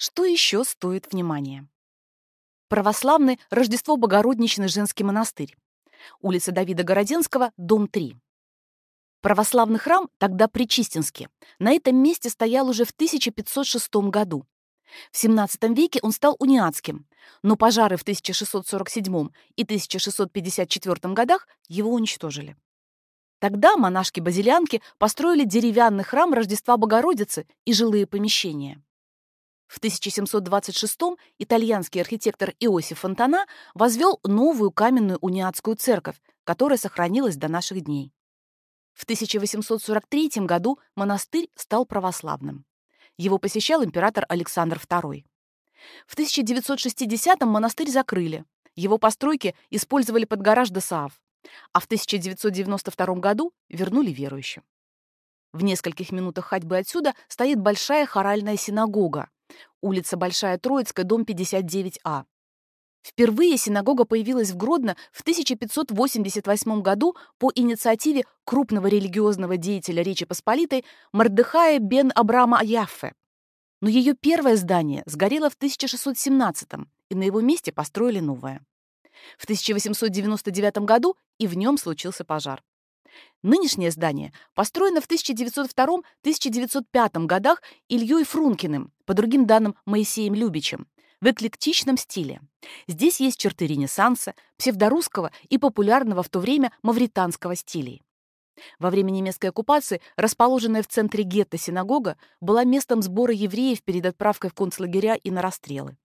Что еще стоит внимания? Православный Рождество Богородничный женский монастырь. Улица Давида Городенского, дом 3. Православный храм тогда Причистинский. На этом месте стоял уже в 1506 году. В XVII веке он стал униатским, но пожары в 1647 и 1654 годах его уничтожили. Тогда монашки-базилянки построили деревянный храм Рождества Богородицы и жилые помещения. В 1726 итальянский архитектор Иосиф Фонтана возвел новую каменную униатскую церковь, которая сохранилась до наших дней. В 1843 году монастырь стал православным. Его посещал император Александр II. В 1960-м монастырь закрыли. Его постройки использовали под гараж ДОСААФ, а в 1992 году вернули верующим. В нескольких минутах ходьбы отсюда стоит большая хоральная синагога, улица Большая Троицкая, дом 59А. Впервые синагога появилась в Гродно в 1588 году по инициативе крупного религиозного деятеля Речи Посполитой Мардыхая бен Абрама Яффе. Но ее первое здание сгорело в 1617 и на его месте построили новое. В 1899 году и в нем случился пожар. Нынешнее здание построено в 1902-1905 годах Ильей Фрункиным, по другим данным Моисеем Любичем, в эклектичном стиле. Здесь есть черты ренессанса, псевдорусского и популярного в то время мавританского стилей. Во время немецкой оккупации расположенная в центре гетто синагога была местом сбора евреев перед отправкой в концлагеря и на расстрелы.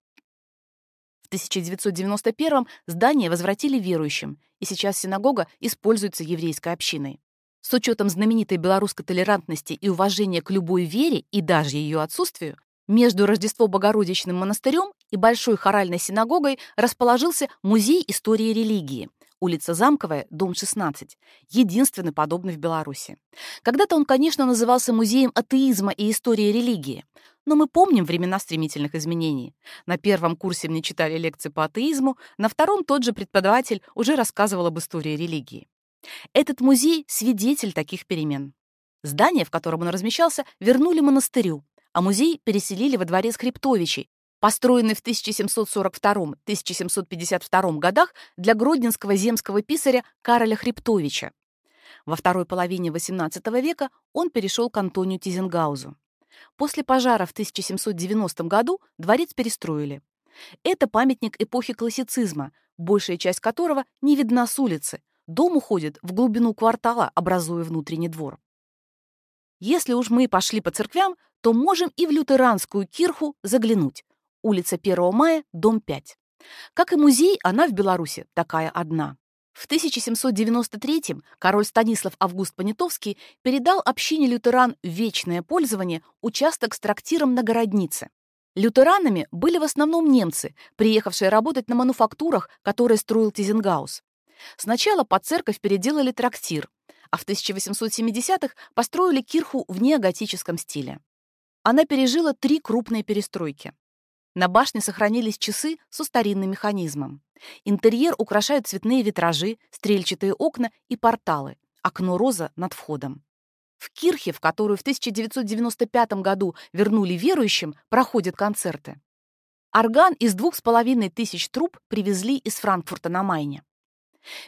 В 1991 здание возвратили верующим, и сейчас синагога используется еврейской общиной. С учетом знаменитой белорусской толерантности и уважения к любой вере и даже ее отсутствию, между Рождество Богородичным монастырем и Большой хоральной синагогой расположился Музей истории религии, улица Замковая, дом 16, единственный подобный в Беларуси. Когда-то он, конечно, назывался Музеем атеизма и истории религии, но мы помним времена стремительных изменений. На первом курсе мне читали лекции по атеизму, на втором тот же преподаватель уже рассказывал об истории религии. Этот музей — свидетель таких перемен. Здание, в котором он размещался, вернули монастырю, а музей переселили во дворец Хребтовичей, построенный в 1742-1752 годах для гродненского земского писаря Кароля Хребтовича. Во второй половине XVIII века он перешел к Антонию Тизенгаузу. После пожара в 1790 году дворец перестроили. Это памятник эпохи классицизма, большая часть которого не видна с улицы. Дом уходит в глубину квартала, образуя внутренний двор. Если уж мы пошли по церквям, то можем и в лютеранскую кирху заглянуть. Улица 1 мая, дом 5. Как и музей, она в Беларуси такая одна. В 1793-м король Станислав Август Понятовский передал общине лютеран вечное пользование участок с трактиром на городнице. Лютеранами были в основном немцы, приехавшие работать на мануфактурах, которые строил Тизенгаус. Сначала под церковь переделали трактир, а в 1870-х построили кирху в неоготическом стиле. Она пережила три крупные перестройки. На башне сохранились часы со старинным механизмом. Интерьер украшают цветные витражи, стрельчатые окна и порталы, окно роза над входом. В кирхе, в которую в 1995 году вернули верующим, проходят концерты. Орган из двух с половиной тысяч труб привезли из Франкфурта на Майне.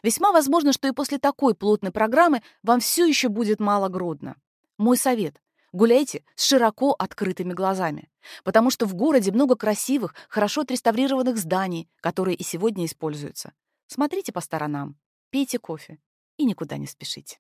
Весьма возможно, что и после такой плотной программы вам все еще будет мало Гродно. Мой совет — гуляйте с широко открытыми глазами, потому что в городе много красивых, хорошо отреставрированных зданий, которые и сегодня используются. Смотрите по сторонам, пейте кофе и никуда не спешите.